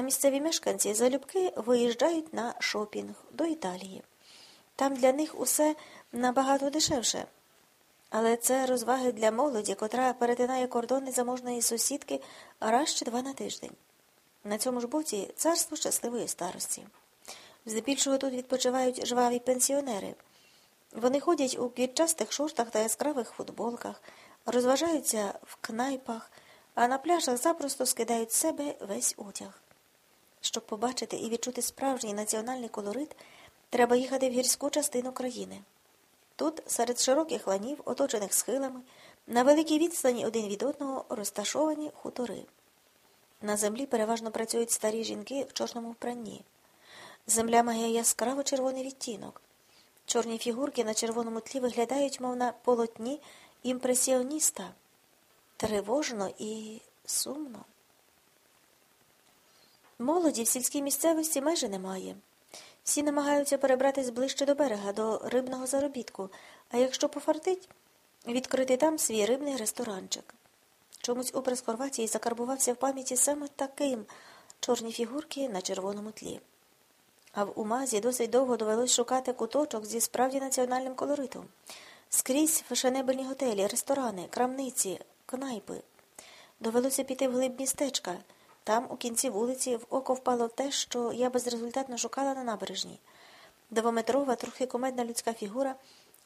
А місцеві мешканці залюбки виїжджають на шопінг до Італії. Там для них усе набагато дешевше. Але це розваги для молоді, котра перетинає кордони заможної сусідки раз чи два на тиждень. На цьому ж боці царство щасливої старості. Здебільшого тут відпочивають жваві пенсіонери. Вони ходять у квітчастих шортах та яскравих футболках, розважаються в кнайпах, а на пляжах запросто скидають з себе весь одяг. Щоб побачити і відчути справжній національний колорит, треба їхати в гірську частину країни. Тут, серед широких ланів, оточених схилами, на великій відстані один від одного розташовані хутори. На землі переважно працюють старі жінки в чорному впранні. Земля має яскраво червоний відтінок. Чорні фігурки на червоному тлі виглядають, мов на полотні імпресіоніста. Тривожно і сумно. Молоді в сільській місцевості майже немає. Всі намагаються перебратись ближче до берега, до рибного заробітку, а якщо пофартить, відкрити там свій рибний ресторанчик. Чомусь образ Хорватії закарбувався в пам'яті саме таким чорні фігурки на червоному тлі. А в Умазі досить довго довелось шукати куточок зі справді національним колоритом. Скрізь фешенебельні готелі, ресторани, крамниці, кнайпи. Довелося піти в глиб містечка. Там, у кінці вулиці, в око впало те, що я безрезультатно шукала на набережні. Двометрова, трохи комедна людська фігура,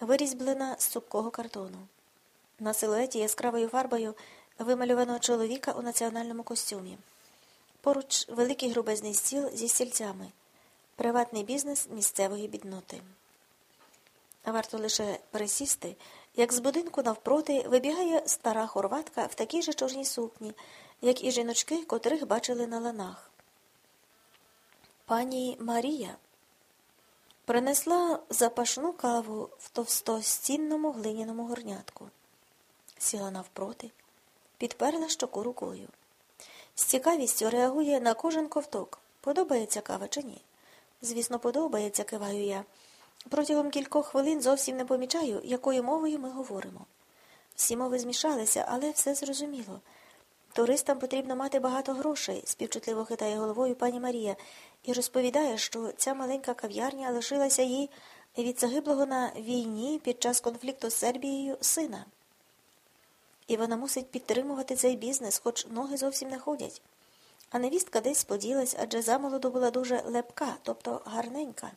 вирізблена з цупкого картону. На силуеті яскравою фарбою вималювано чоловіка у національному костюмі. Поруч великий грубезний стіл зі стільцями, приватний бізнес місцевої бідноти. Варто лише пересісти, як з будинку навпроти вибігає стара хорватка в такій же чорній сукні, як і жіночки, котрих бачили на ланах. Пані Марія принесла запашну каву в товстостінному глиняному горнятку, сіла навпроти, підперла щоку рукою. З цікавістю реагує на кожен ковток. Подобається кава чи ні? Звісно, подобається, киваю я. Протягом кількох хвилин зовсім не помічаю, якою мовою ми говоримо. Всі мови змішалися, але все зрозуміло. Туристам потрібно мати багато грошей, співчутливо хитає головою пані Марія, і розповідає, що ця маленька кав'ярня лишилася їй від загиблого на війні під час конфлікту з Сербією сина. І вона мусить підтримувати цей бізнес, хоч ноги зовсім не ходять. А невістка десь поділась, адже замолоду була дуже лепка, тобто гарненька.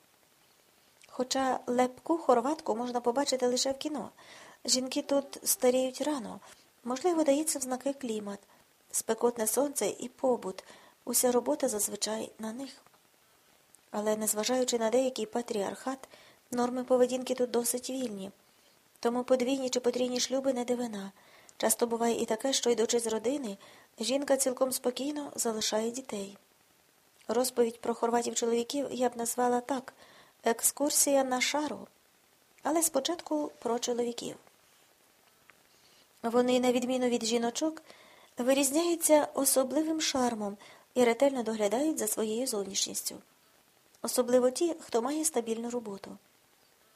Хоча лепку хорватку можна побачити лише в кіно. Жінки тут старіють рано, можливо, дається в знаки клімат, спекотне сонце і побут, уся робота зазвичай на них. Але, незважаючи на деякий патріархат, норми поведінки тут досить вільні. Тому подвійні чи потрійні шлюби не дивина. Часто буває і таке, що, йдучи з родини, жінка цілком спокійно залишає дітей. Розповідь про хорватів чоловіків я б назвала так екскурсія на шару. Але спочатку про чоловіків. Вони, на відміну від жіночок, вирізняються особливим шармом і ретельно доглядають за своєю зовнішністю. Особливо ті, хто має стабільну роботу.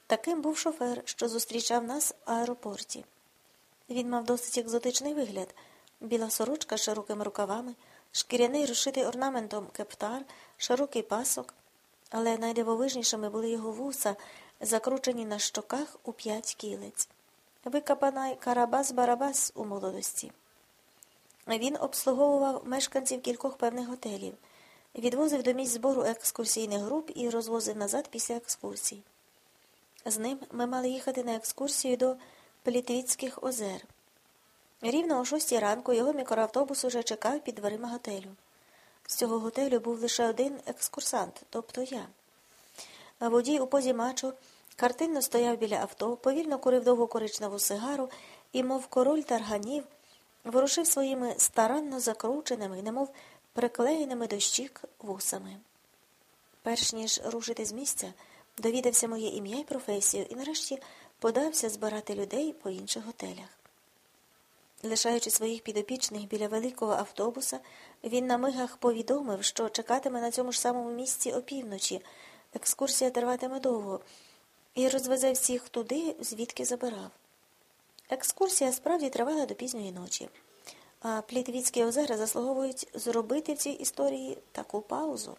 Таким був шофер, що зустрічав нас в аеропорті. Він мав досить екзотичний вигляд біла сорочка з широкими рукавами, шкіряний розшитий орнаментом кептар, широкий пасок, але найдивовижнішими були його вуса, закручені на щоках у п'ять кілець. Викапана Карабас-Барабас у молодості. Він обслуговував мешканців кількох певних готелів, відвозив до місць збору екскурсійних груп і розвозив назад після екскурсій. З ним ми мали їхати на екскурсію до Плітвіцьких озер. Рівно о шостій ранку його мікроавтобус уже чекав під дверима готелю. З цього готелю був лише один екскурсант, тобто я. Водій у позі мачо картинно стояв біля авто, повільно курив довгу коричневу сигару і, мов король тарганів, ворушив своїми старанно закрученими, немов приклеєними до щік вусами. Перш ніж рушити з місця, довідався моє ім'я і професію і нарешті подався збирати людей по інших готелях. Лишаючи своїх підопічних біля великого автобуса, він на мигах повідомив, що чекатиме на цьому ж самому місці опівночі, екскурсія триватиме довго, і розвезе всіх туди, звідки забирав. Екскурсія справді тривала до пізньої ночі. А Плітвіцькі озера заслуговують зробити в цій історії таку паузу.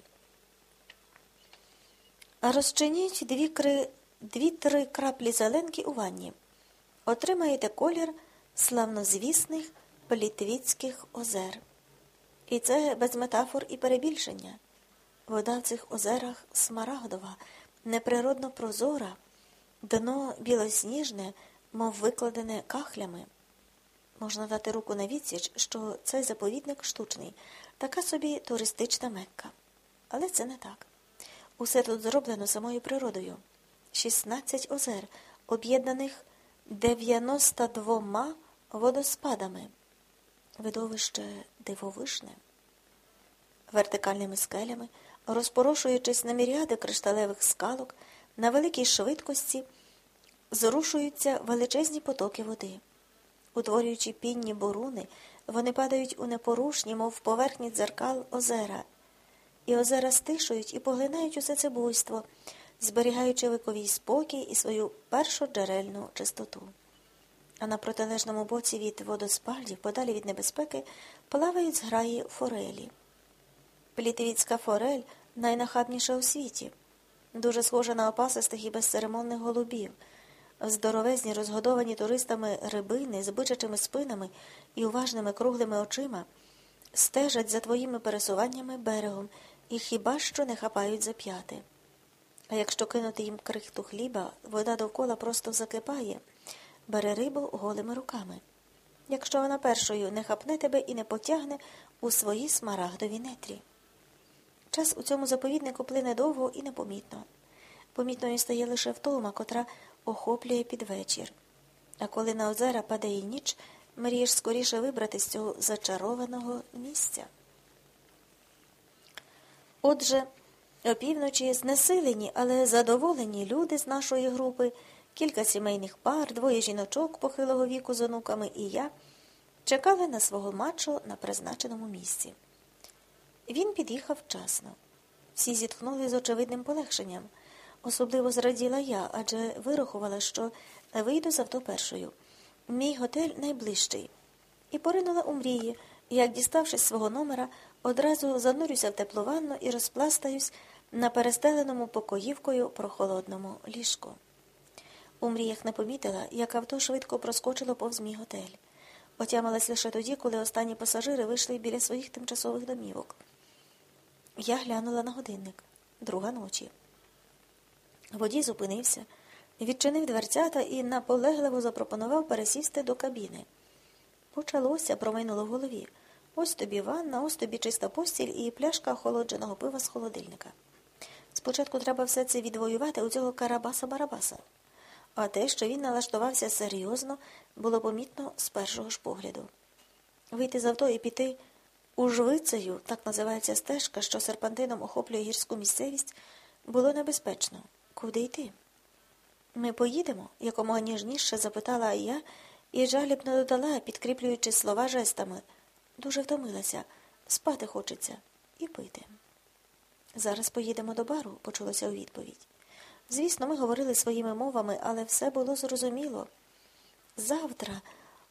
Розчиніть дві дві-три краплі зеленки у ванні. Отримаєте колір славнозвісних Плітвіцьких озер. І це без метафор і перебільшення. Вода в цих озерах смарагдова, неприродно прозора, дно білосніжне, мов викладене кахлями. Можна дати руку на відсіч, що цей заповідник штучний, така собі туристична мекка. Але це не так. Усе тут зроблено самою природою. 16 озер, об'єднаних 92 водоспадами. Видовище дивовишне. Вертикальними скелями, розпорошуючись на міріади кришталевих скалок, на великій швидкості зрушуються величезні потоки води. Утворюючи пінні боруни, вони падають у непорушні, мов поверхні дзеркал озера, і озера стишують і поглинають усе це буйство, зберігаючи вековій спокій і свою першоджерельну чистоту. А на протилежному боці від водоспадів, подалі від небезпеки, плавають зграї форелі. Плітвіцька форель найнахабніша у світі, дуже схожа на опасистих і безцеремонних голубів здоровезні, розгодовані туристами рибини з бичачими спинами і уважними круглими очима, стежать за твоїми пересуваннями берегом і хіба що не хапають за п'яти. А якщо кинути їм крихту хліба, вода довкола просто закипає, бере рибу голими руками. Якщо вона першою не хапне тебе і не потягне у свої смарагдові нетрі. Час у цьому заповіднику плине довго і непомітно. Помітною стає лише втома, котра охоплює під вечір. А коли на озера падає ніч, мрієш скоріше вибрати з цього зачарованого місця. Отже, опівночі знесилені, але задоволені люди з нашої групи, кілька сімейних пар, двоє жіночок похилого віку з онуками і я чекали на свого мачо на призначеному місці. Він під'їхав вчасно. Всі зітхнули з очевидним полегшенням. Особливо зраділа я, адже вирахувала, що вийду з авто першою. Мій готель найближчий. І поринула у мрії, як, діставшись свого номера, одразу занурюся в теплу ванну і розпластаюсь на перестеленому покоївкою прохолодному ліжку. У мріях не помітила, як авто швидко проскочило повз мій готель. Отямилась лише тоді, коли останні пасажири вийшли біля своїх тимчасових домівок. Я глянула на годинник друга ночі. Водій зупинився, відчинив дверцята і наполегливо запропонував пересісти до кабіни. Почалося, промайнуло в голові. Ось тобі ванна, ось тобі чиста постіль і пляшка охолодженого пива з холодильника. Спочатку треба все це відвоювати у цього Карабаса-Барабаса. А те, що він налаштувався серйозно, було помітно з першого ж погляду. Вийти з авто і піти ужвицею, так називається стежка, що серпантином охоплює гірську місцевість, було небезпечно. Куди йти? Ми поїдемо? якомога ніжніше запитала я і жалібно додала, підкріплюючи слова жестами. Дуже втомилася, спати хочеться і пити. Зараз поїдемо до бару, почулося у відповідь. Звісно, ми говорили своїми мовами, але все було зрозуміло. Завтра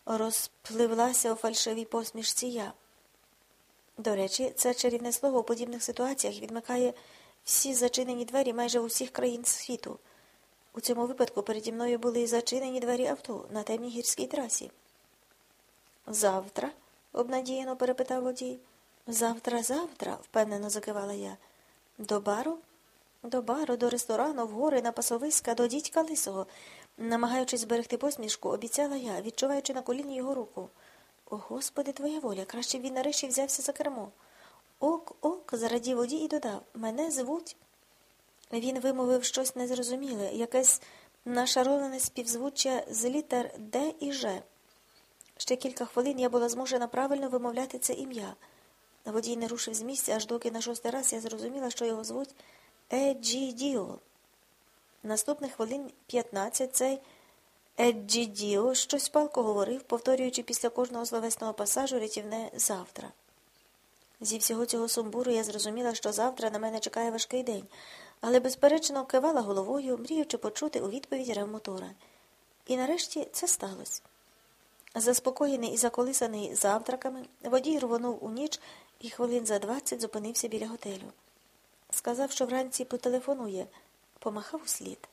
розпливлася у фальшивій посмішці я. До речі, це чарівне слово у подібних ситуаціях відмикає всі зачинені двері майже у всіх країн світу. У цьому випадку переді мною були зачинені двері авто на темній гірській трасі. Завтра? обнадіяно перепитав водій. Завтра, завтра, впевнено закивала я. До бару? До бару, до ресторану, в гори, на пасовиська, до дідька лисого. Намагаючись зберегти посмішку, обіцяла я, відчуваючи на коліні його руку. О, Господи, твоя воля, краще б він нарешті взявся за кермо. Ок, ок, зарадів водій і додав Мене звуть. Він вимовив щось незрозуміле, якесь нашароване співзвуччя з літер Д і Ж. Ще кілька хвилин я була змушена правильно вимовляти це ім'я. Водій не рушив з місця, аж доки на шостий раз я зрозуміла, що його звуть Еджідіо. Наступних хвилин 15 цей Еджідіо щось палко говорив, повторюючи після кожного словесного пасажу рятівне завтра. Зі всього цього сумбуру я зрозуміла, що завтра на мене чекає важкий день, але, безперечно, кивала головою, мріючи почути у відповідь рев мотора. І нарешті це сталося. Заспокоєний і заколисаний завтраками, водій рвонув у ніч і хвилин за двадцять зупинився біля готелю. Сказав, що вранці потелефонує, помахав услід.